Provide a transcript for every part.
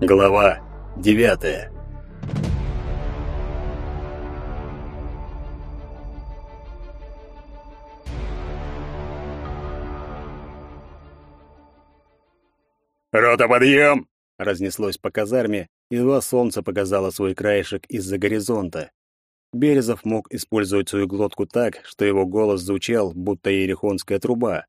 Глава девятая «Рота, подъем!» — разнеслось по казарме, едва солнце показало свой краешек из-за горизонта. Березов мог использовать свою глотку так, что его голос звучал, будто ерехонская труба.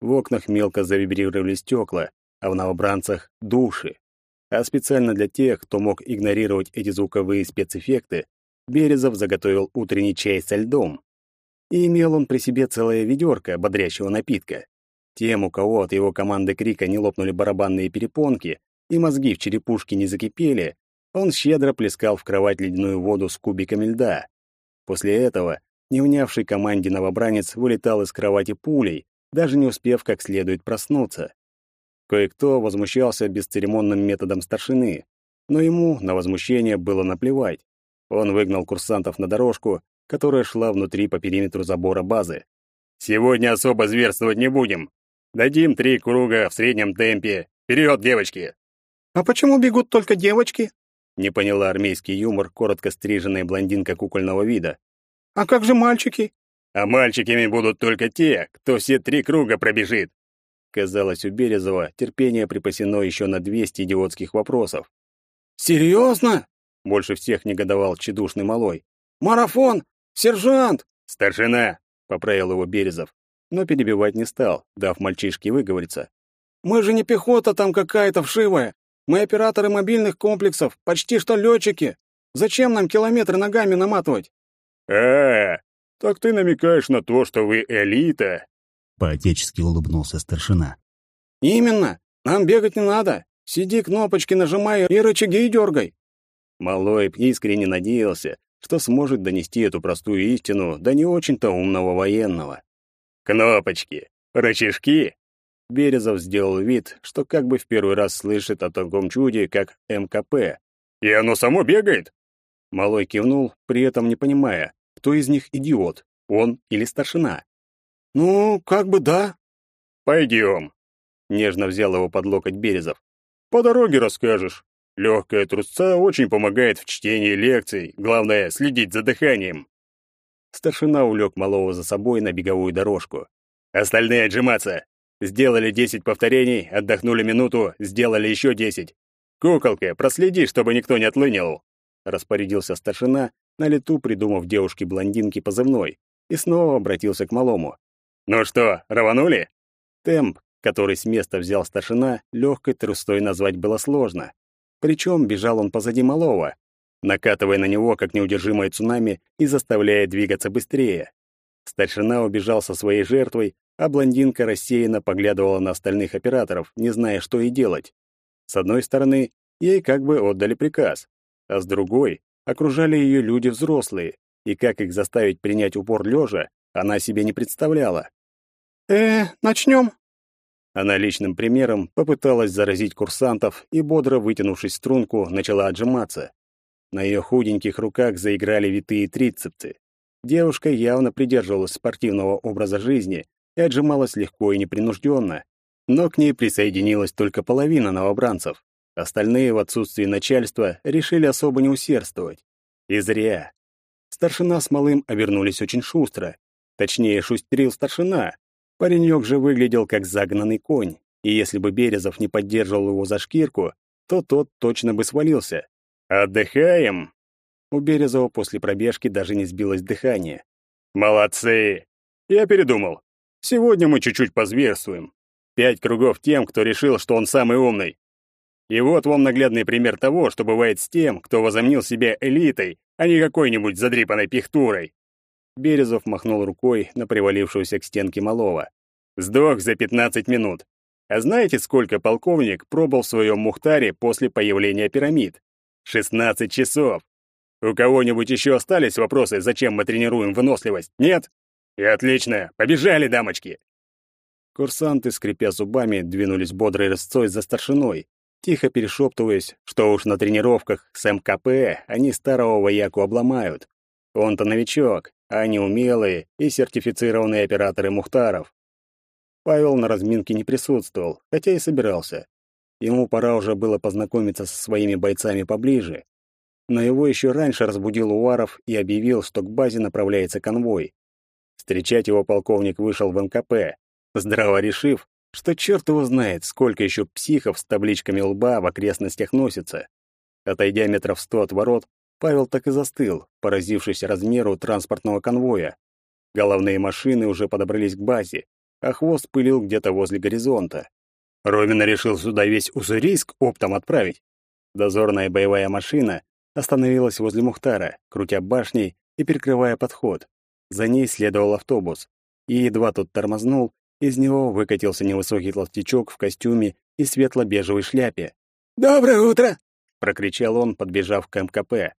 В окнах мелко завибрировали стекла, а в новобранцах — души. А специально для тех, кто мог игнорировать эти звуковые спецэффекты, Березов заготовил утренний чай со льдом. И имел он при себе целое ведерко бодрящего напитка. Тем, у кого от его команды крика не лопнули барабанные перепонки и мозги в черепушке не закипели, он щедро плескал в кровать ледяную воду с кубиками льда. После этого неунявший команде новобранец вылетал из кровати пулей, даже не успев как следует проснуться. Кое-кто возмущался бесцеремонным методом старшины, но ему на возмущение было наплевать. Он выгнал курсантов на дорожку, которая шла внутри по периметру забора базы. «Сегодня особо зверствовать не будем. Дадим три круга в среднем темпе. Вперед, девочки!» «А почему бегут только девочки?» Не поняла армейский юмор коротко стриженная блондинка кукольного вида. «А как же мальчики?» «А мальчиками будут только те, кто все три круга пробежит». Казалось, у Березова терпение припасено еще на 200 идиотских вопросов. «Серьезно?» — больше всех негодовал тщедушный малой. «Марафон! Сержант!» «Старшина!» — поправил его Березов, но перебивать не стал, дав мальчишке выговориться. «Мы же не пехота там какая-то вшивая. Мы операторы мобильных комплексов, почти что летчики. Зачем нам километры ногами наматывать? А, так ты намекаешь на то, что вы элита? Поотечески улыбнулся старшина. Именно. Нам бегать не надо. Сиди, кнопочки нажимай и рычаги дергай. Малой искренне надеялся, что сможет донести эту простую истину до не очень-то умного военного. Кнопочки, рычажки Березов сделал вид, что как бы в первый раз слышит о таком чуде, как МКП. «И оно само бегает?» Малой кивнул, при этом не понимая, кто из них идиот, он или старшина. «Ну, как бы да». «Пойдем», — нежно взял его под локоть Березов. «По дороге расскажешь. Легкая трусца очень помогает в чтении лекций, главное — следить за дыханием». Старшина увлек малого за собой на беговую дорожку. «Остальные отжиматься! Сделали десять повторений, отдохнули минуту, сделали еще десять. Куколка, проследи, чтобы никто не отлынил. Распорядился старшина, на лету придумав девушке-блондинке позывной, и снова обратился к малому. «Ну что, рванули?» Темп, который с места взял старшина, легкой трустой назвать было сложно. Причем бежал он позади малого, накатывая на него как неудержимое цунами и заставляя двигаться быстрее. Старшина убежал со своей жертвой, а блондинка рассеянно поглядывала на остальных операторов, не зная, что ей делать. С одной стороны, ей как бы отдали приказ, а с другой окружали ее люди взрослые, и как их заставить принять упор лежа, она себе не представляла. «Э, начнем?» Она личным примером попыталась заразить курсантов и, бодро вытянувшись струнку, начала отжиматься. На ее худеньких руках заиграли витые трицепсы. Девушка явно придерживалась спортивного образа жизни и отжималась легко и непринужденно. Но к ней присоединилась только половина новобранцев. Остальные в отсутствии начальства решили особо не усердствовать. И зря. Старшина с малым обернулись очень шустро. Точнее, шустрил старшина. Паренек же выглядел как загнанный конь, и если бы Березов не поддерживал его за шкирку, то тот точно бы свалился. «Отдыхаем?» У Березова после пробежки даже не сбилось дыхание. «Молодцы! Я передумал. Сегодня мы чуть-чуть позверствуем. Пять кругов тем, кто решил, что он самый умный. И вот вам наглядный пример того, что бывает с тем, кто возомнил себя элитой, а не какой-нибудь задрипанной пихтурой. Березов махнул рукой на привалившегося к стенке малого. Сдох за 15 минут. А знаете, сколько полковник пробыл в своем Мухтаре после появления пирамид? 16 часов. У кого-нибудь еще остались вопросы, зачем мы тренируем выносливость? Нет? И отлично, побежали, дамочки. Курсанты, скрипя зубами, двинулись бодрой рысцой за старшиной, тихо перешептываясь, что уж на тренировках с МКП они старого вояку обломают. Он-то новичок, а они умелые и сертифицированные операторы Мухтаров. Павел на разминке не присутствовал, хотя и собирался. Ему пора уже было познакомиться со своими бойцами поближе. Но его еще раньше разбудил Уваров и объявил, что к базе направляется конвой. Встречать его полковник вышел в МКП, здраво решив, что черт его знает, сколько еще психов с табличками лба в окрестностях носится. Отойдя метров сто от ворот, Павел так и застыл, поразившись размеру транспортного конвоя. Головные машины уже подобрались к базе, а хвост пылил где-то возле горизонта. Ромин решил сюда весь Уссурийск оптом отправить. Дозорная боевая машина остановилась возле Мухтара, крутя башней и перекрывая подход. За ней следовал автобус. И едва тот тормознул, из него выкатился невысокий толстячок в костюме и светло-бежевой шляпе. «Доброе утро!» — прокричал он, подбежав к МКП.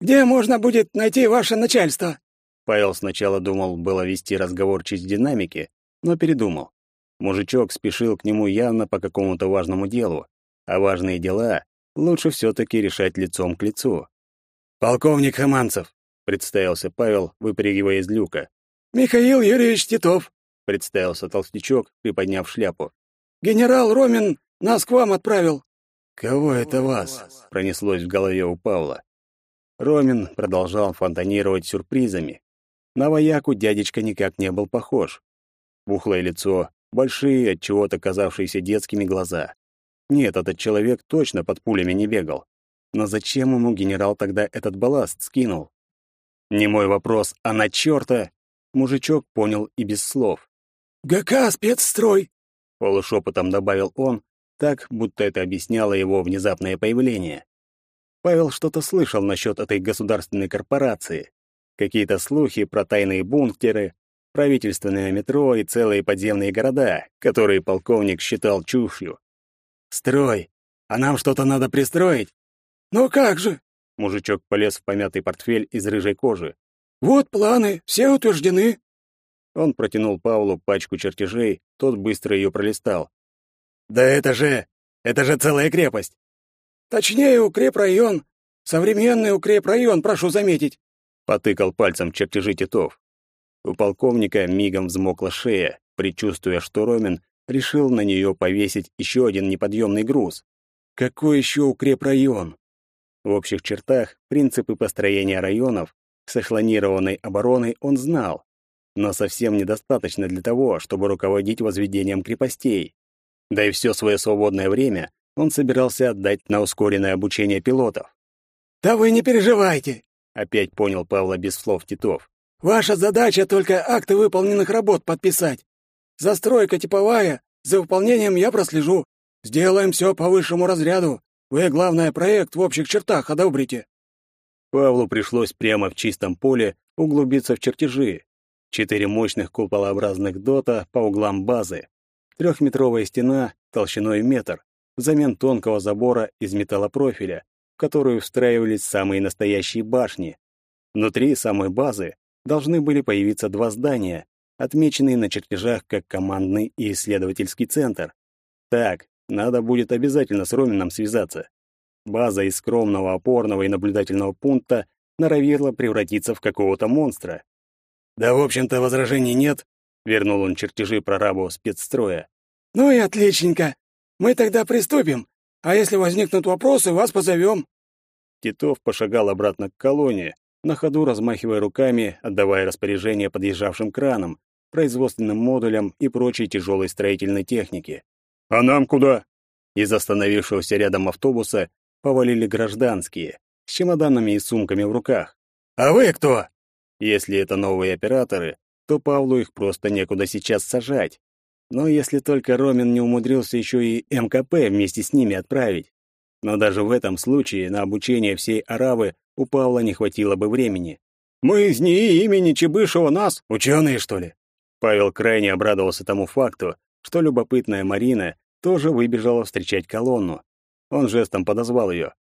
«Где можно будет найти ваше начальство?» Павел сначала думал было вести разговор через динамики, но передумал. Мужичок спешил к нему явно по какому-то важному делу, а важные дела лучше все-таки решать лицом к лицу. «Полковник Хаманцев», — представился Павел, выпрыгивая из люка. «Михаил Юрьевич Титов», — представился толстячок, приподняв шляпу. «Генерал Ромин нас к вам отправил». «Кого это вас?» — пронеслось в голове у Павла. Ромин продолжал фонтанировать сюрпризами. На вояку дядечка никак не был похож. Бухлое лицо, большие, от чего-то казавшиеся детскими глаза. Нет, этот человек точно под пулями не бегал. Но зачем ему генерал тогда этот балласт скинул? Не мой вопрос, а на чёрта? Мужичок понял и без слов. «ГК спецстрой!» — полушепотом добавил он, так, будто это объясняло его внезапное появление. Павел что-то слышал насчет этой государственной корпорации. Какие-то слухи про тайные бункеры, правительственное метро и целые подземные города, которые полковник считал чушью. «Строй! А нам что-то надо пристроить?» «Ну как же?» Мужичок полез в помятый портфель из рыжей кожи. «Вот планы, все утверждены». Он протянул Павлу пачку чертежей, тот быстро ее пролистал. «Да это же... это же целая крепость!» «Точнее, укрепрайон. Современный укрепрайон, прошу заметить», — потыкал пальцем чертежи Титов. У полковника мигом взмокла шея, предчувствуя, что Ромин решил на нее повесить еще один неподъемный груз. Какой еще укрепрайон? В общих чертах принципы построения районов с эшелонированной обороной он знал, но совсем недостаточно для того, чтобы руководить возведением крепостей. Да и все свое свободное время он собирался отдать на ускоренное обучение пилотов. «Да вы не переживайте!» — опять понял Павла без слов Титов. «Ваша задача только акты выполненных работ подписать. Застройка типовая, за выполнением я прослежу. Сделаем все по высшему разряду. Вы, главное, проект в общих чертах одобрите». Павлу пришлось прямо в чистом поле углубиться в чертежи. Четыре мощных куполообразных дота по углам базы. Трехметровая стена толщиной метр, взамен тонкого забора из металлопрофиля, в которую встраивались самые настоящие башни. Внутри самой базы должны были появиться два здания, отмеченные на чертежах как командный и исследовательский центр. Так, надо будет обязательно с Ромином связаться. База из скромного опорного и наблюдательного пункта норовила превратиться в какого-то монстра. «Да, в общем-то, возражений нет», — вернул он чертежи прорабу спецстроя. «Ну и отличненько. Мы тогда приступим, а если возникнут вопросы, вас позовем». Титов пошагал обратно к колонии, на ходу размахивая руками, отдавая распоряжения подъезжавшим кранам, производственным модулям и прочей тяжелой строительной технике. «А нам куда?» Из остановившегося рядом автобуса повалили гражданские, с чемоданами и сумками в руках. «А вы кто?» Если это новые операторы, то Павлу их просто некуда сейчас сажать. Но если только Ромин не умудрился еще и МКП вместе с ними отправить. Но даже в этом случае на обучение всей Аравы у Павла не хватило бы времени. «Мы из НИИ имени Чебышева нас, ученые, что ли?» Павел крайне обрадовался тому факту, что любопытная Марина тоже выбежала встречать колонну. Он жестом подозвал ее.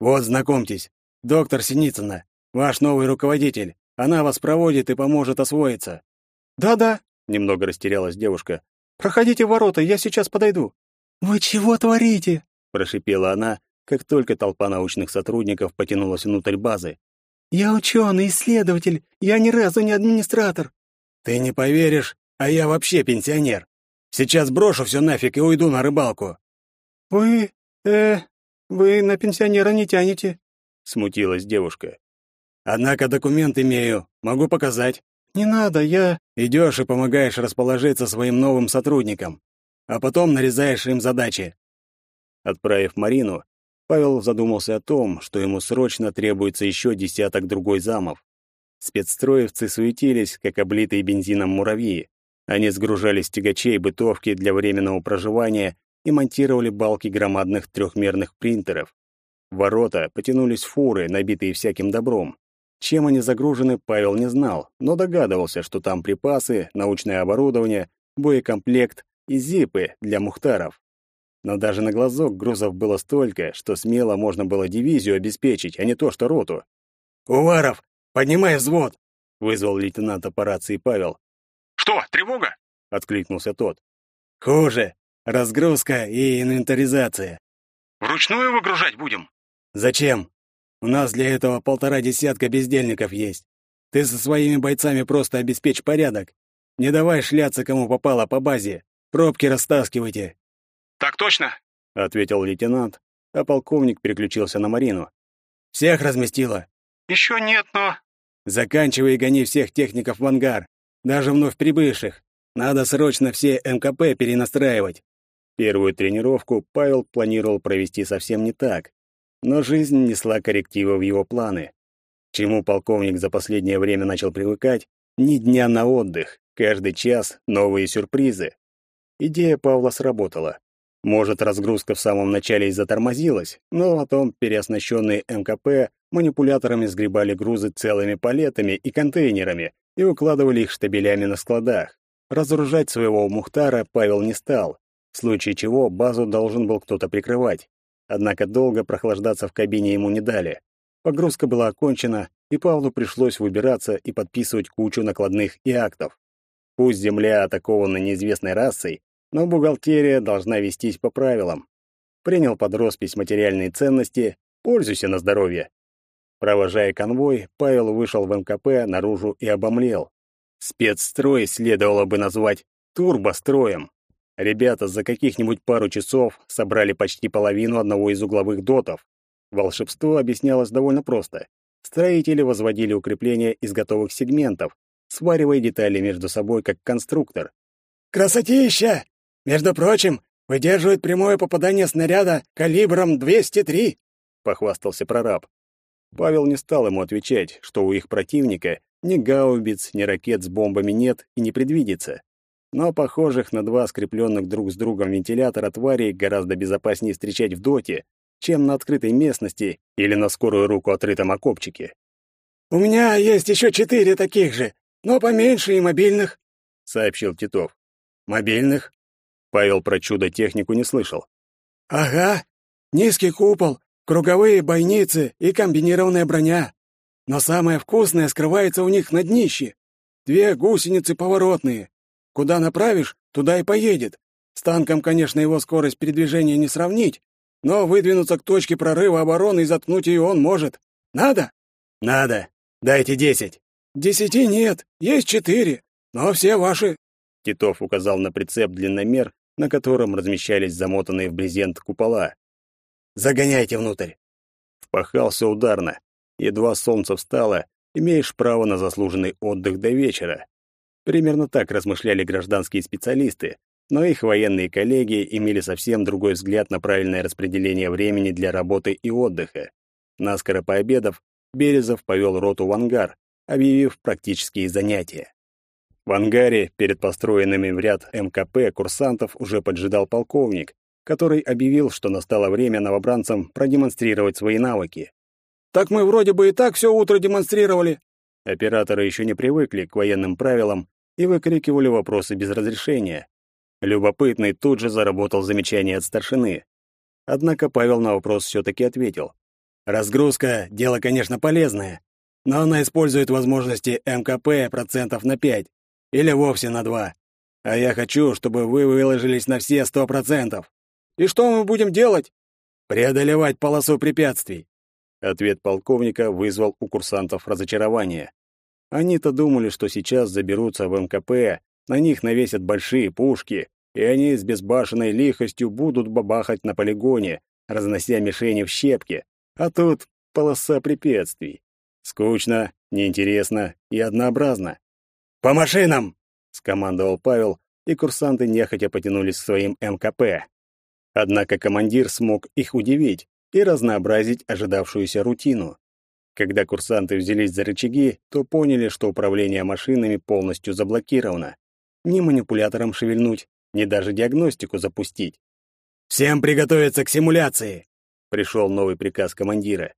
«Вот, знакомьтесь, доктор Синицына, ваш новый руководитель. Она вас проводит и поможет освоиться». «Да-да», — немного растерялась девушка. «Проходите в ворота, я сейчас подойду». «Вы чего творите?» — прошипела она, как только толпа научных сотрудников потянулась внутрь базы. «Я ученый, исследователь, я ни разу не администратор». «Ты не поверишь, а я вообще пенсионер». Сейчас брошу все нафиг и уйду на рыбалку». «Вы... э... вы на пенсионера не тянете», — смутилась девушка. «Однако документ имею. Могу показать». «Не надо, я...» «Идешь и помогаешь расположиться своим новым сотрудникам, а потом нарезаешь им задачи». Отправив Марину, Павел задумался о том, что ему срочно требуется еще десяток другой замов. Спецстроевцы суетились, как облитые бензином муравьи. Они сгружали с тягачей бытовки для временного проживания и монтировали балки громадных трехмерных принтеров. В ворота потянулись фуры, набитые всяким добром. Чем они загружены, Павел не знал, но догадывался, что там припасы, научное оборудование, боекомплект и зипы для мухтаров. Но даже на глазок грузов было столько, что смело можно было дивизию обеспечить, а не то что роту. «Уваров, поднимай взвод!» — вызвал лейтенанта по рации Павел. «Что, тревога?» — откликнулся тот. «Хуже. Разгрузка и инвентаризация». «Вручную выгружать будем?» «Зачем? У нас для этого полтора десятка бездельников есть. Ты со своими бойцами просто обеспечь порядок. Не давай шляться кому попало по базе. Пробки растаскивайте. «Так точно», — ответил лейтенант, а полковник переключился на Марину. «Всех разместила?» «Еще нет, но...» «Заканчивай и гони всех техников в ангар, даже вновь прибывших. Надо срочно все МКП перенастраивать». Первую тренировку Павел планировал провести совсем не так, но жизнь несла коррективы в его планы. чему полковник за последнее время начал привыкать, ни дня на отдых, каждый час новые сюрпризы. Идея Павла сработала. Может, разгрузка в самом начале и затормозилась, но потом переоснащенные МКП манипуляторами сгребали грузы целыми палетами и контейнерами и укладывали их штабелями на складах. Разоружать своего Мухтара Павел не стал, в случае чего базу должен был кто-то прикрывать. Однако долго прохлаждаться в кабине ему не дали. Погрузка была окончена, и Павлу пришлось выбираться и подписывать кучу накладных и актов. Пусть Земля атакована неизвестной расой, но бухгалтерия должна вестись по правилам. Принял под роспись материальные ценности, пользуйся на здоровье. Провожая конвой, Павел вышел в МКП наружу и обомлел. Спецстрой следовало бы назвать турбостроем. Ребята за каких-нибудь пару часов собрали почти половину одного из угловых дотов. Волшебство объяснялось довольно просто. Строители возводили укрепления из готовых сегментов, сваривая детали между собой как конструктор. «Красотища!» Между прочим, выдерживает прямое попадание снаряда калибром 203, похвастался прораб. Павел не стал ему отвечать, что у их противника ни гаубиц, ни ракет с бомбами нет и не предвидится. Но похожих на два скрепленных друг с другом вентилятора тварей гораздо безопаснее встречать в доте, чем на открытой местности или на скорую руку отрытом окопчике. «У меня есть еще четыре таких же, но поменьше и мобильных», — сообщил Титов. «Мобильных?» Павел про чудо-технику не слышал. «Ага, низкий купол, круговые бойницы и комбинированная броня. Но самое вкусное скрывается у них на днище. Две гусеницы поворотные. Куда направишь, туда и поедет. С танком, конечно, его скорость передвижения не сравнить, но выдвинуться к точке прорыва обороны и заткнуть ее он может. Надо? Надо. Дайте десять. Десяти нет, есть четыре, но все ваши. Титов указал на прицеп длинномер, на котором размещались замотанные в брезент купола. «Загоняйте внутрь!» Впахался ударно. Едва солнце встало, имеешь право на заслуженный отдых до вечера. Примерно так размышляли гражданские специалисты, но их военные коллеги имели совсем другой взгляд на правильное распределение времени для работы и отдыха. Наскоро пообедав, Березов повел роту в ангар, объявив практические занятия. В ангаре перед построенными в ряд МКП курсантов уже поджидал полковник, который объявил, что настало время новобранцам продемонстрировать свои навыки. «Так мы вроде бы и так все утро демонстрировали». Операторы еще не привыкли к военным правилам и выкрикивали вопросы без разрешения. Любопытный тут же заработал замечание от старшины. Однако Павел на вопрос все-таки ответил. «Разгрузка — дело, конечно, полезное, но она использует возможности МКП процентов на пять или вовсе на два. А я хочу, чтобы вы выложились на все сто процентов. И что мы будем делать? Преодолевать полосу препятствий. Ответ полковника вызвал у курсантов разочарование. Они-то думали, что сейчас заберутся в МКП, на них навесят большие пушки, и они с безбашенной лихостью будут бабахать на полигоне, разнося мишени в щепки. А тут полоса препятствий. Скучно, неинтересно и однообразно. «По машинам!» — скомандовал Павел, и курсанты нехотя потянулись к своим МКП. Однако командир смог их удивить и разнообразить ожидавшуюся рутину. Когда курсанты взялись за рычаги, то поняли, что управление машинами полностью заблокировано. Ни манипулятором шевельнуть, ни даже диагностику запустить. «Всем приготовиться к симуляции!» Пришел новый приказ командира.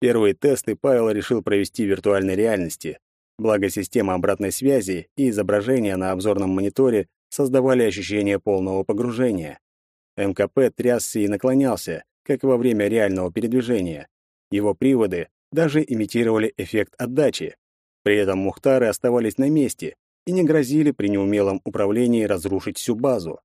Первые тесты Павел решил провести в виртуальной реальности. Благо система обратной связи и изображения на обзорном мониторе создавали ощущение полного погружения. МКП трясся и наклонялся, как во время реального передвижения. Его приводы даже имитировали эффект отдачи. При этом Мухтары оставались на месте и не грозили при неумелом управлении разрушить всю базу.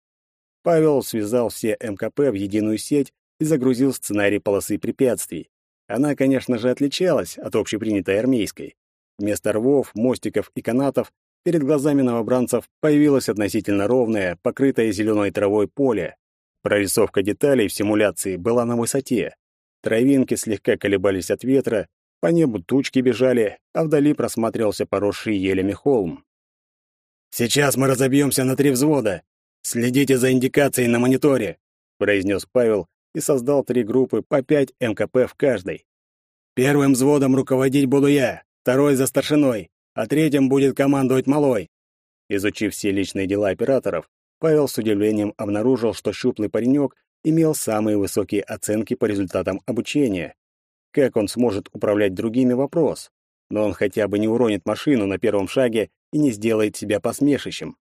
Павел связал все МКП в единую сеть и загрузил сценарий полосы препятствий. Она, конечно же, отличалась от общепринятой армейской. Вместо рвов, мостиков и канатов перед глазами новобранцев появилось относительно ровное, покрытое зеленой травой поле. Прорисовка деталей в симуляции была на высоте. Травинки слегка колебались от ветра, по небу тучки бежали, а вдали просматривался поросший елями холм. «Сейчас мы разобьемся на три взвода. Следите за индикацией на мониторе», — произнес Павел и создал три группы по пять МКП в каждой. «Первым взводом руководить буду я, второй за старшиной, а третьим будет командовать малой». Изучив все личные дела операторов, Павел с удивлением обнаружил, что щуплый паренек имел самые высокие оценки по результатам обучения. Как он сможет управлять другими — вопрос. Но он хотя бы не уронит машину на первом шаге и не сделает себя посмешищем.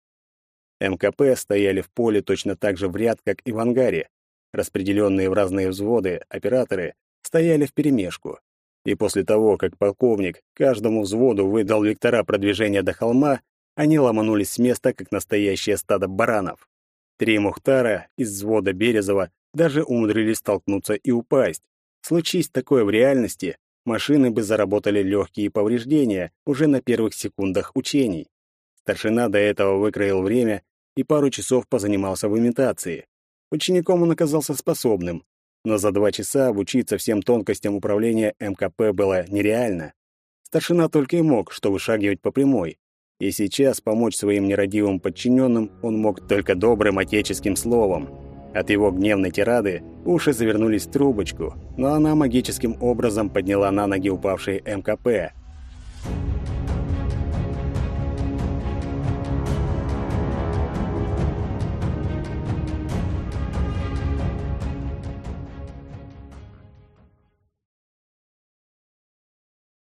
МКП стояли в поле точно так же в ряд, как и в ангаре. Распределенные в разные взводы операторы стояли вперемешку. И после того, как полковник каждому взводу выдал вектора продвижения до холма, они ломанулись с места, как настоящее стадо баранов. Три Мухтара из взвода Березова даже умудрились столкнуться и упасть. Случись такое в реальности, машины бы заработали легкие повреждения уже на первых секундах учений. Старшина до этого выкроил время и пару часов позанимался в имитации. Учеником он оказался способным, но за два часа обучиться всем тонкостям управления МКП было нереально. Старшина только и мог, что вышагивать по прямой. И сейчас помочь своим нерадивым подчиненным он мог только добрым отеческим словом. От его гневной тирады уши завернулись в трубочку, но она магическим образом подняла на ноги упавшие МКП.